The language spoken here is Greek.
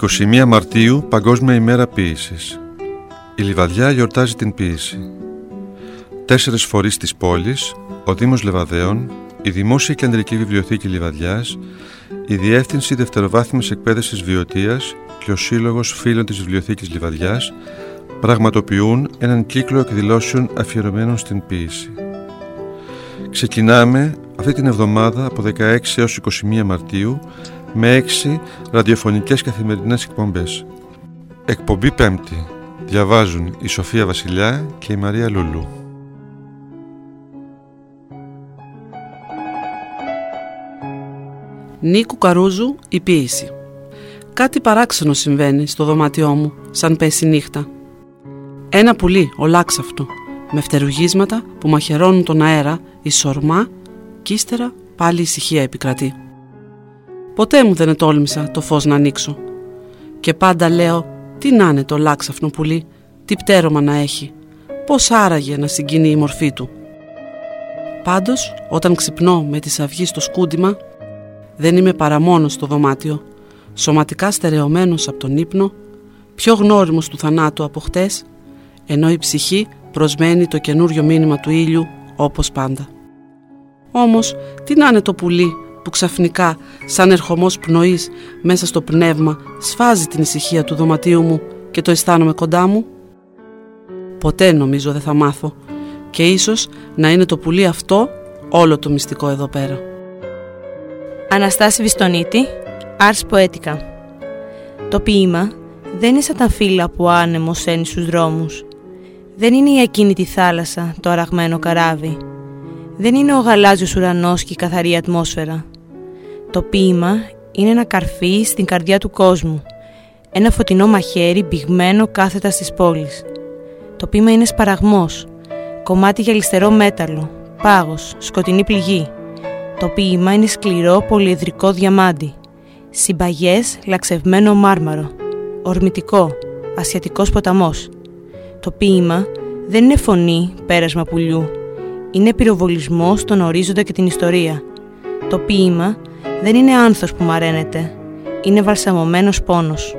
21 Μαρτίου Παγκόσμια ημέρα ποίησης. Η Λιβαδιά γιορτάζει την ποίηση. Τέσσερες φορείς της πόλης, ο Δήμος Λεβαδέων, η Δημόσια Κεντρική Βιβλιοθήκη Λιβαδιάς, η Διεύθυνση Δευτεροβάθμιας Εκπαίδευσης Βιωτίας και ο Σύλλογος Φίλων της Βιβλιοθήκης Λιβαδιάς πραγματοποιούν έναν κύκλο εκδηλώσεων αφιερωμένων στην ποίηση. Ξεκινάμε αυτή την εβδομάδα από 16 έως 21 Μαρτίου με έξι ραδιοφωνικές καθημερινές εκπομπές. Εκπομπή πέμπτη. Διαβάζουν η Σοφία Βασιλιά και η Μαρία Λουλού. Νίκου Καρούζου η ποίηση Κάτι παράξενο συμβαίνει στο δωμάτιό μου σαν πέσει νύχτα. Ένα πουλί ολάξαυτο με φτερουγίσματα που μαχαιρώνουν τον αέρα ισορμά κι ύστερα πάλι ησυχία επικρατεί. Ποτέ μου δεν ετόλμησα το φως να ανοίξω. Και πάντα λέω τι να είναι το λάξαφνο πουλί, τι πτέρωμα να έχει, πώς άραγε να συγκινεί η μορφή του. Πάντως, όταν ξυπνώ με τη αυγή στο σκούντιμα, δεν είμαι παρά μόνος στο δωμάτιο, σωματικά στερεωμένος από τον ύπνο, πιο γνώριμος του θανάτου από χτες, ενώ η ψυχή προσμένει το καινούριο μήνυμα του ήλιου όπως πάντα. Όμως, τι να είναι το πουλί που ξαφνικά, σαν ερχομός πνοής, μέσα στο πνεύμα, σφάζει την ησυχία του δωματίου μου και το αισθάνομαι κοντά μου; Ποτέ νομίζω δεν θα μάθω και ίσως να είναι το πουλί αυτό όλο το μυστικό εδώ πέρα. Αναστάση Βιστονίτη, Άρς Ποέτικα Το ποίημα δεν είναι σαν τα φύλλα που άνεμος σένει στους δρόμους. Δεν είναι η ακίνητη θάλασσα, το αραγμένο καράβι. Δεν είναι ο γαλάζιος ουρανός και η καθαρή ατμόσφαιρα. Το ποίημα είναι ένα καρφί στην καρδιά του κόσμου. Ένα φωτεινό μαχαίρι πυγμένο κάθετα στις πόλεις. Το ποίημα είναι σπαραγμός. Κομμάτι γυαλιστερό μέταλλο. Πάγος. Σκοτεινή πληγή. Το ποίημα είναι σκληρό πολυεδρικό διαμάντι. Συμπαγές λαξευμένο μάρμαρο. Ορμητικό. Ασιατικός ποταμός. Το ποίημα δεν είναι φωνή, πέρασμα πουλιού. Είναι πυροβολισμός στον ορίζοντα και την ιστορία. Το ποίημα δεν είναι άνθος που μαραίνεται. Είναι βαλσαμωμένος πόνος.